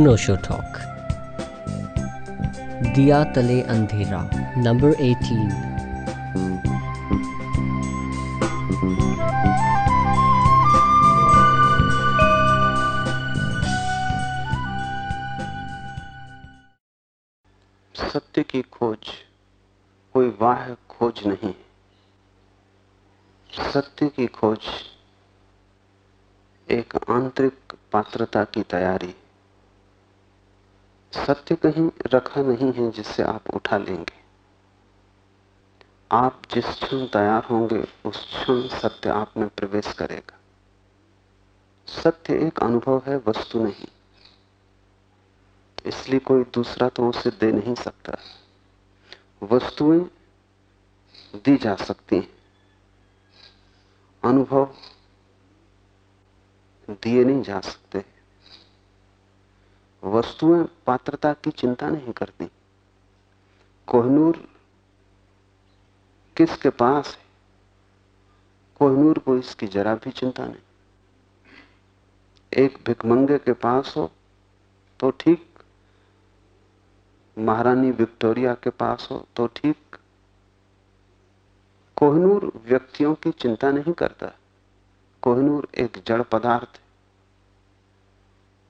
अनोशो talk दिया तले अंधेरा नंबर 18 सत्य की खोज कोई वाह खोज नहीं सत्य की खोज एक आंतरिक पात्रता की तैयारी सत्य कहीं रखा नहीं है जिससे आप उठा लेंगे। आप जिस क्षण तैयार होंगे, उस क्षण सत्य आप में प्रवेश करेगा। सत्य एक अनुभव है, वस्तु नहीं। इसलिए कोई दूसरा तो उसे दे नहीं सकता। वस्तुएँ दी जा सकती हैं। अनुभव दिए नहीं जा सकते। वस्तुएँ पात्रता की चिंता नहीं करती। कोहनूर किसके पास है? कोहनूर को इसकी जरा भी चिंता नहीं। एक भिकमंगे के पास हो तो ठीक। महारानी विक्टोरिया के पास हो तो ठीक। कोहनूर व्यक्तियों की चिंता नहीं करता। कोहनूर एक जड़ पदार्थ है।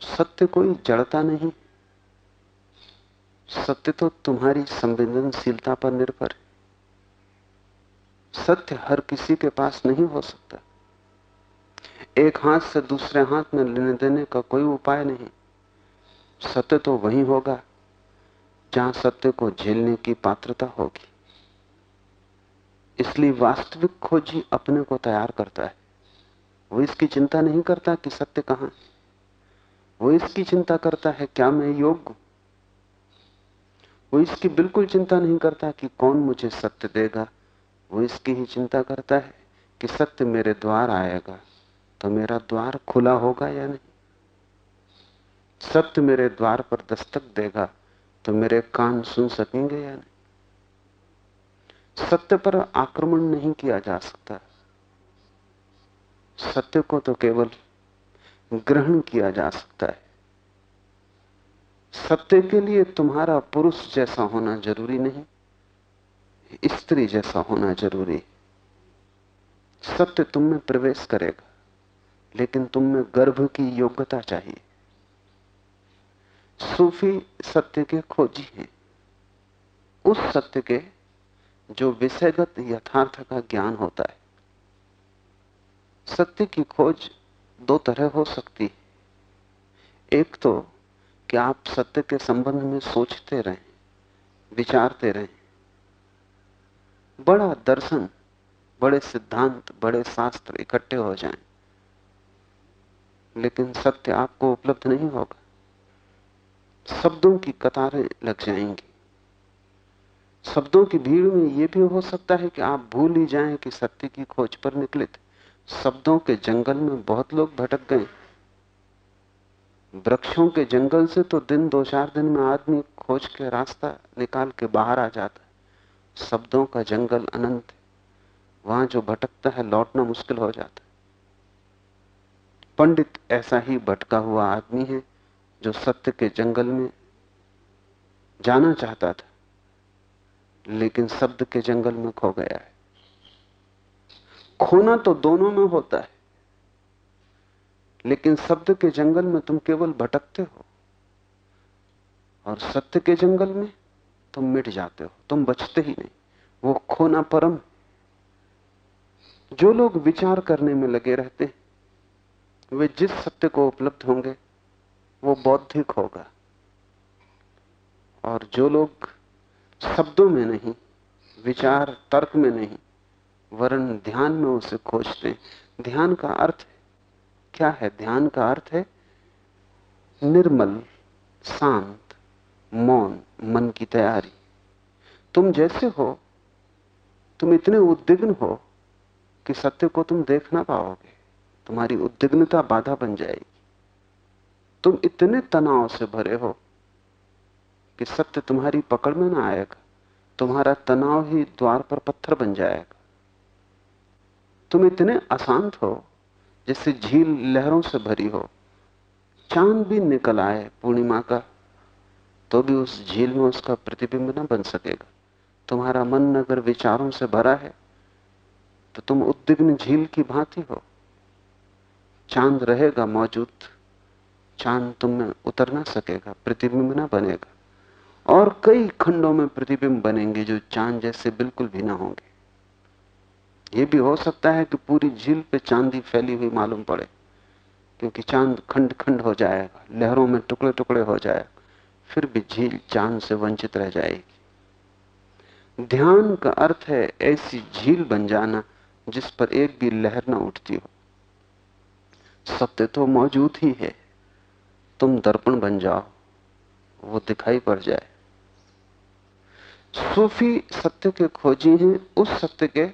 सत्य कोई जड़ता नहीं। सत्य तो तुम्हारी संवेदनशीलता पर निर्भर है। सत्य हर किसी के पास नहीं हो सकता। एक हाथ से दूसरे हाथ में लेने देने का कोई उपाय नहीं। सत्य तो वही होगा, जहाँ सत्य को झेलने की पात्रता होगी। इसलिए वास्तविक खोजी अपने को तैयार करता है। वो इसकी चिंता नहीं करता कि सत्य कहाँ है। वो इसकी चिंता करता है, क्या मैं योग्य? वो इसकी बिल्कुल चिंता नहीं करता कि कौन मुझे सत्य देगा। वो इसकी ही चिंता करता है कि सत्य मेरे द्वार आएगा। तो मेरा द्वार खुला होगा या नहीं? सत्य मेरे द्वार पर दस्तक देगा तो मेरे कान सुन सकेंगे या नहीं? सत्य पर आक्रमण नहीं किया जा सकता। सत्य को तो केवल ग्रहण किया जा सकता है। सत्य के लिए तुम्हारा पुरुष जैसा होना ज़रूरी नहीं, स्त्री जैसा होना ज़रूरी। सत्य तुम में प्रवेश करेगा, लेकिन तुम में गर्भ की योग्यता चाहिए। सूफी सत्य के खोजी हैं। उस सत्य के जो विषयगत यथार्थ का ज्ञान होता है। सत्य की खोज दो तरह हो सकती। एक तो कि आप सत्य के संबंध में सोचते रहें, विचारते रहें। बड़ा दर्शन, बड़े सिद्धांत, बड़े शास्त्र इकट्ठे हो जाएँ। लेकिन सत्य आपको उपलब्ध नहीं होगा। शब्दों की कतारें लग जाएँगी। शब्दों की भीड़ में यह भी हो सकता है कि आप भूल ही जाएँ कि सत्य की खोज पर निकले थे। शब्दों के जंगल में बहुत लोग भटक गए। वृक्षों के जंगल से तो दिन दो चार दिन में आदमी खोज के रास्ता निकाल के बाहर आ जाता है। शब्दों का जंगल अनंत है। वहाँ जो भटकता है, लौटना मुश्किल हो जाता है। पंडित ऐसा ही भटका हुआ आदमी है, जो सत्य के जंगल में जाना चाहता था, लेकिन शब्द के जंगल में खो गया है। खोना तो दोनों में होता है, लेकिन शब्द के जंगल में तुम केवल भटकते हो और सत्य के जंगल में तुम मिट जाते हो, तुम बचते ही नहीं। वो खोना परम जो लोग विचार करने में लगे रहते हैं, वे जिस सत्य को उपलब्ध होंगे, वो बौद्धिक होगा। और जो लोग शब्दों में नहीं, विचार, तर्क में नहीं वरन ध्यान में उसे खोजते ध्यान का अर्थ क्या है ध्यान का अर्थ है? निर्मल, शांत, मौन, मन की तैयारी। तुम जैसे हो, तुम इतने उद्विग्न हो कि सत्य को तुम देख ना पाओगे। तुम्हारी उद्विग्नता बाधा बन जाएगी। तुम इतने तनाव से भरे हो कि सत्य तुम्हारी पकड़ में ना आएगा। तुम्हारा तनाव ही द्वार पर पत्थर बन जाएगा। तुम इतने अशांत हो जैसे झील लहरों से भरी हो। चाँद भी निकल आए पूर्णिमा का तो भी उस झील में उसका प्रतिबिंब न बन सकेगा। तुम्हारा मन अगर विचारों से भरा है तो तुम उद्विग्न झील की भांति हो। चाँद रहेगा मौजूद, चाँद तुम में उतर ना सकेगा, प्रतिबिंब ना बनेगा। और कई खंडों में प्रतिबिंब बनेंगे जो चाँद जैसे बिल्कुल भी ना होंगे। यह भी हो सकता है कि पूरी झील पे चांदी फैली हुई मालूम पड़े, क्योंकि चाँद खंड खंड हो जाएगा, लहरों में टुकड़े टुकड़े हो जाएगा, फिर भी झील चाँद से वंचित रह जाएगी। ध्यान का अर्थ है ऐसी झील बन जाना जिस पर एक भी लहर ना उठती हो। सत्य तो मौजूद ही है, तुम दर्पण बन जाओ, वो दिखाई पड़ जाए। सूफी सत्य के खोजी हैं, उस सत्य के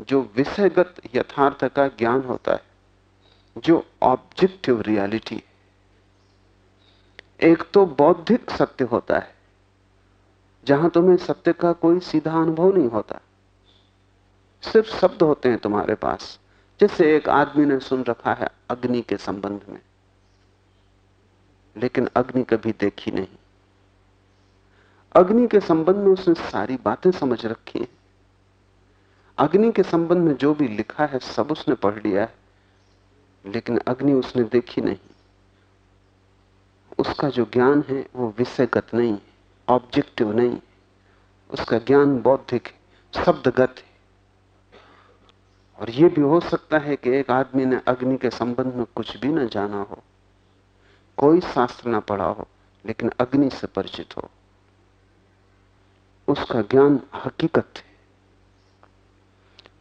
जो विषयगत यथार्थ का ज्ञान होता है, जो ऑब्जेक्टिव रियलिटी एक तो बौद्धिक सत्य होता है, जहाँ तुम्हें सत्य का कोई सीधा अनुभव नहीं होता। सिर्फ़ शब्द होते हैं तुम्हारे पास, जैसे एक आदमी ने सुन रखा है अग्नि के संबंध में, लेकिन अग्नि कभी देखी नहीं। अग्नि के संबंध में उसने सारी बातें समझ रखी हैं। अग्नि के संबंध में जो भी लिखा है, सब उसने पढ़ लिया है। लेकिन अग्नि उसने देखी नहीं। उसका जो ज्ञान है, वो विषयगत नहीं है ऑब्जेक्टिव नहीं उसका ज्ञान बौद्धिक शब्दगत है। और यह भी हो सकता है कि एक आदमी ने अग्नि के संबंध में कुछ भी ना जाना हो, कोई शास्त्र ना पढ़ा हो, लेकिन अग्नि से परिचित हो। उसका ज्ञान हकीकत है।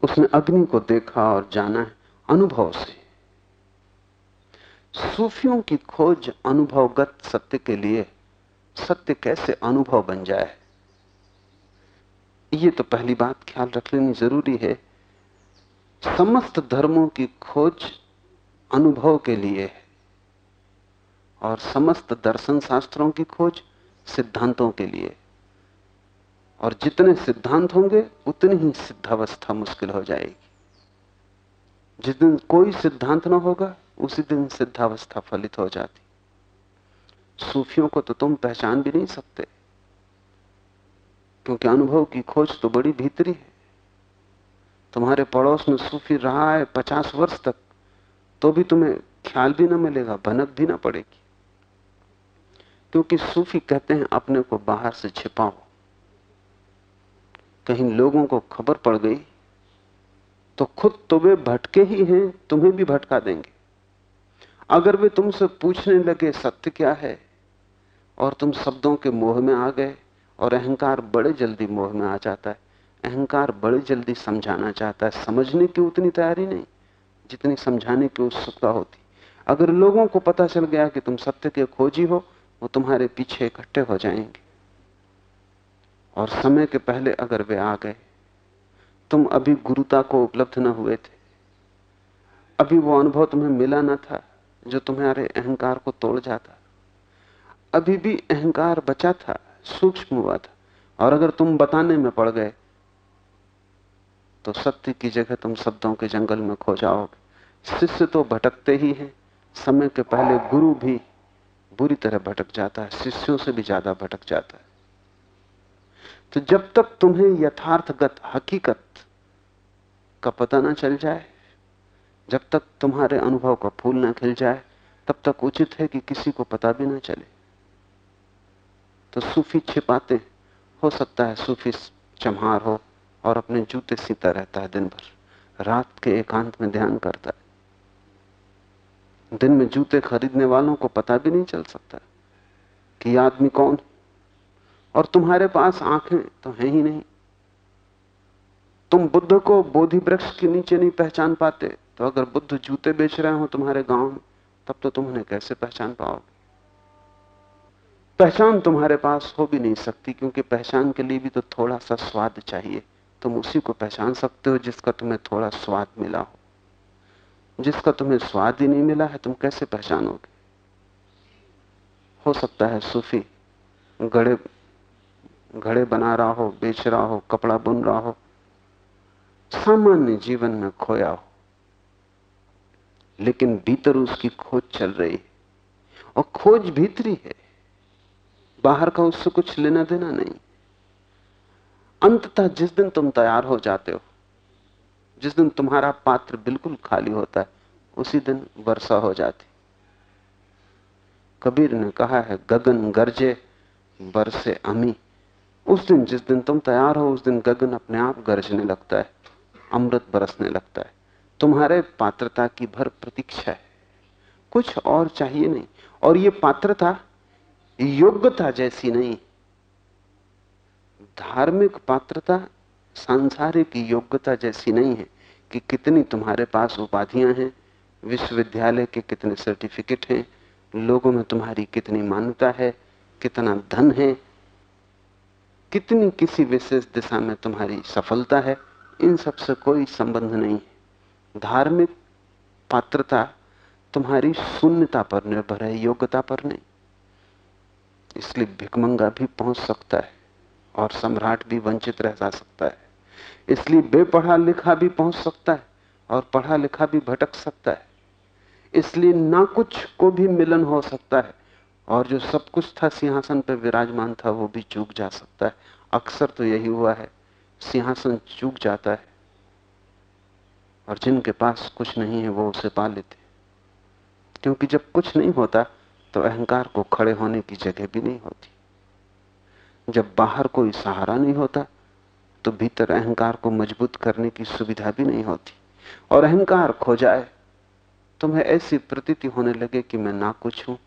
उसने अग्नि को देखा और जाना है अनुभव से। सूफियों की खोज अनुभवगत सत्य के लिए सत्य कैसे अनुभव बन जाए? ये तो पहली बात ख्याल रख लेनी ज़रूरी है। समस्त धर्मों की खोज अनुभव के लिए है और समस्त दर्शन शास्त्रों की खोज सिद्धांतों के लिए। और जितने सिद्धांत होंगे, उतनी ही सिद्धावस्था मुश्किल हो जाएगी। जिस दिन कोई सिद्धांत ना होगा, उसी दिन सिद्धावस्था फलित हो जाती। सूफियों को तो तुम पहचान भी नहीं सकते। क्योंकि अनुभव की खोज तो बड़ी भीतरी है। तुम्हारे पड़ोस में सूफी रहा है पचास वर्ष तक तो भी तुम्हें ख्याल भी ना मिलेगा, भनक भी ना पड़ेगी। क्योंकि सूफी कहते हैं, अपने को बाहर से छिपाओ। कहीं लोगों को खबर पड़ गई तो खुद तो वे भटके ही हैं, तुम्हें भी भटका देंगे। अगर वे तुमसे पूछने लगे सत्य क्या है, और तुम शब्दों के मोह में आ गए, और अहंकार बड़े जल्दी मोह में आ जाता है, अहंकार बड़ी जल्दी समझाना चाहता है, समझने की उतनी तैयारी नहीं, जितनी समझाने की उत्सुकता होती। अगर लोगों को पता चल गया कि तुम सत्य के खोजी हो, वो तुम्हारे पीछे इकट्ठे हो जाएँगे। और समय के पहले अगर वे आ गए, तुम अभी गुरुता को उपलब्ध न हुए थे। अभी वो अनुभव तुम्हें मिला ना था जो तुम्हारे अहंकार को तोड़ जाता। अभी भी अहंकार बचा था, सूक्ष्म हुआ था, और अगर तुम बताने में पड़ गए तो सत्य की जगह तुम शब्दों के जंगल में खो जाओगे। शिष्य तो भटकते ही हैं, समय के पहले गुरु भी बुरी तरह भटक जाता है, शिष्यों से भी ज़्यादा भटक जाता है। तो जब तक तुम्हें यथार्थगत हकीकत का पता ना चल जाए, जब तक तुम्हारे अनुभव का फूल ना खिल जाए, तब तक उचित है कि किसी को पता भी ना चले। तो सूफी छिपाते, हो सकता है सूफी चमहार हो और अपने जूते सीता रहता है दिन भर, रात के एकांत में ध्यान करता है। दिन में जूते खरीदने वालों को पता भी नहीं चल सकता कि आदमी कौन और तुम्हारे पास आँखें तो हैं ही नहीं। तुम बुद्ध को बोधि वृक्ष के नीचे नहीं पहचान पाते तो अगर बुद्ध जूते बेच रहे हो तुम्हारे गाँव में, तब तो तुम उन्हें कैसे पहचान पाओगे? पहचान तुम्हारे पास हो भी नहीं सकती, क्योंकि पहचान के लिए भी तो थोड़ा सा स्वाद चाहिए। तुम उसी को पहचान सकते हो जिसका तुम्हें थोड़ा स्वाद मिला हो। जिसका तुम्हें स्वाद ही नहीं मिला है, तुम कैसे पहचानोगे? हो सकता है सूफी घड़े घड़े बना रहा हो, बेच रहा हो, कपड़ा बुन रहा हो, सामान्य जीवन में खोया हो। लेकिन भीतर उसकी खोज चल रही और खोज भीतरी है। बाहर का उससे कुछ लेना देना नहीं। अंततः जिस दिन तुम तैयार हो जाते हो, जिस दिन तुम्हारा पात्र बिल्कुल खाली होता है, उसी दिन वर्षा हो जाती। कबीर ने कहा है, गगन गरजे, बरसे अमी। उस दिन, जिस दिन तुम तैयार हो, उस दिन गगन अपने आप गरजने लगता है, अमृत बरसने लगता है। तुम्हारे पात्रता की भर प्रतीक्षा है। कुछ और चाहिए नहीं। और ये पात्रता योग्यता जैसी नहीं। धार्मिक पात्रता सांसारिक योग्यता जैसी नहीं है कि कितनी तुम्हारे पास उपाधियाँ हैं, विश्वविद्यालय के कितने सर्टिफिकेट हैं, लोगों में तुम्हारी कितनी मान्यता है, कितना धन है कितनी किसी विशेष दिशा में तुम्हारी सफलता है, इन सबसे कोई संबंध नहीं है। धार्मिक पात्रता तुम्हारी शून्यता पर निर्भर है, योग्यता पर नहीं। इसलिए भिकमंगा भी पहुँच सकता है और सम्राट भी वंचित रह जा सकता है। इसलिए बेपढ़ा लिखा भी पहुँच सकता है और पढ़ा लिखा भी भटक सकता है। इसलिए ना कुछ को भी मिलन हो सकता है और जो सब कुछ था सिंहासन पर विराजमान था, वो भी चूक जा सकता है। अक्सर तो यही हुआ है, सिंहासन चूक जाता है और जिनके पास कुछ नहीं है, वो उसे पा लेते क्योंकि जब कुछ नहीं होता तो अहंकार को खड़े होने की जगह भी नहीं होती। जब बाहर कोई सहारा नहीं होता तो भीतर अहंकार को मज़बूत करने की सुविधा भी नहीं होती। और अहंकार खो जाए तुम्हें ऐसी प्रतीति होने लगे कि मैं ना कुछ हूँ।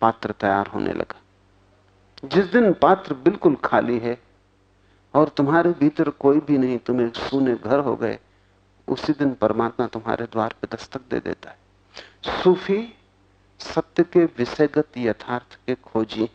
पात्र तैयार होने लगा। जिस दिन पात्र बिल्कुल खाली है और तुम्हारे भीतर कोई भी नहीं तुम एक सूने घर हो गए, उसी दिन परमात्मा तुम्हारे द्वार पर दस्तक दे देता है। सूफी सत्य के विषयगत यथार्थ के खोजी